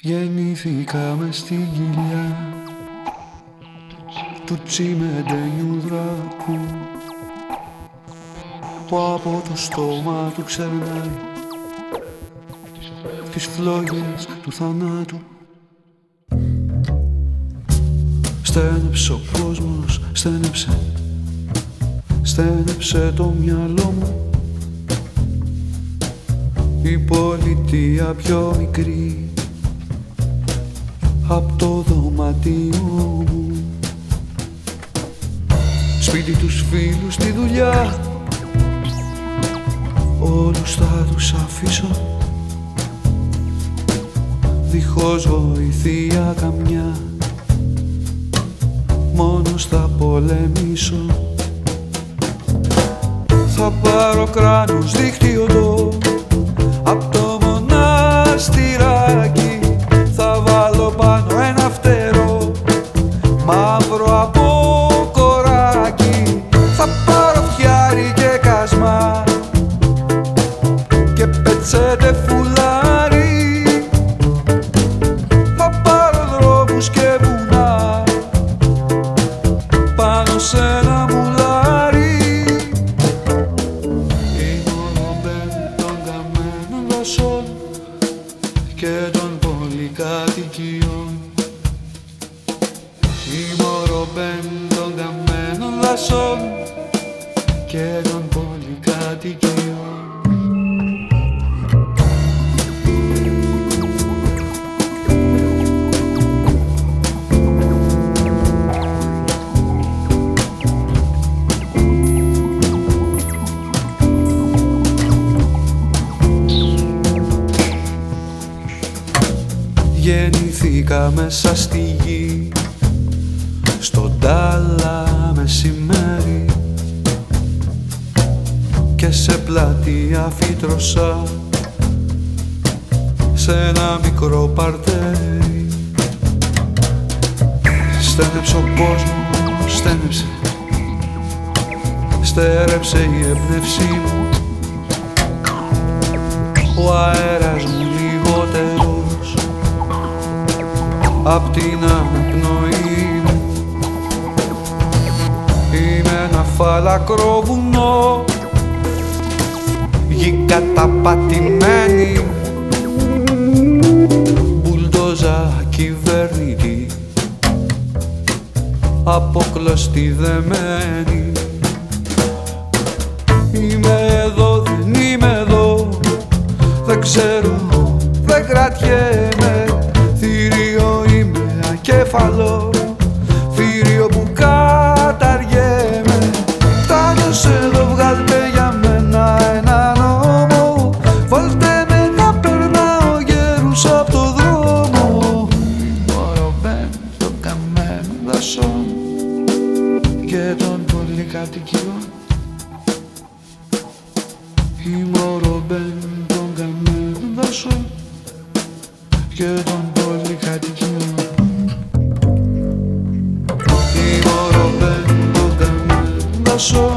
Γεννήθηκαμε στη γυλιά του τσιμεντένιου δράκου που από το στόμα του ξερνάει τις φλόγες του θανάτου. Στένεψε ο κόσμος, στένεψε Στένεψε το μυαλό μου. Η πολιτεία πιο μικρή Απ' το δωμάτιό μου. Σπίτι τους φίλους στη δουλειά. Όλους θα τους αφήσω. Δίχως βοηθεία καμιά. Μόνος θα πολεμήσω. Θα πάρω κράνος δίχτυο Απ' καμένων δασών Και των πολυκατοικιών Είμαι ο των καμένων δασών Και των Γεννηθήκα μέσα στη γη. Στον τάλα μεσημέρι. Και σε πλατεία φύτρωσα. Σε ένα μικρό παρτέρι. Στένεψε ο κόσμος, στένεψε. Στέρεψε η έμπνευσή μου. Ο αέρας Απ' την αναπνοή. Μου Είμαι ένα φαλακρό βουνό Γη καταπατημένη. Μπουλντόζα κυβερνητή Αποκλωστή δεμένη. Είμαι εδώ, δεν είμαι εδώ Δεν ξέρω, δεν κρατιέμαι. Θηρίο είμαι ακέφαλο Θηρίο που καταργέμαι. Φτάνω εδώ, βγάλτε για μένα ένα νόμο. Βάλτε με να περνάω γέρους από το δρόμο. Μωρό μπεν των καμένων δασών Και των πολυκατοικιών Είμαι ο Ρομπέν των καμένων δασών και των καμένων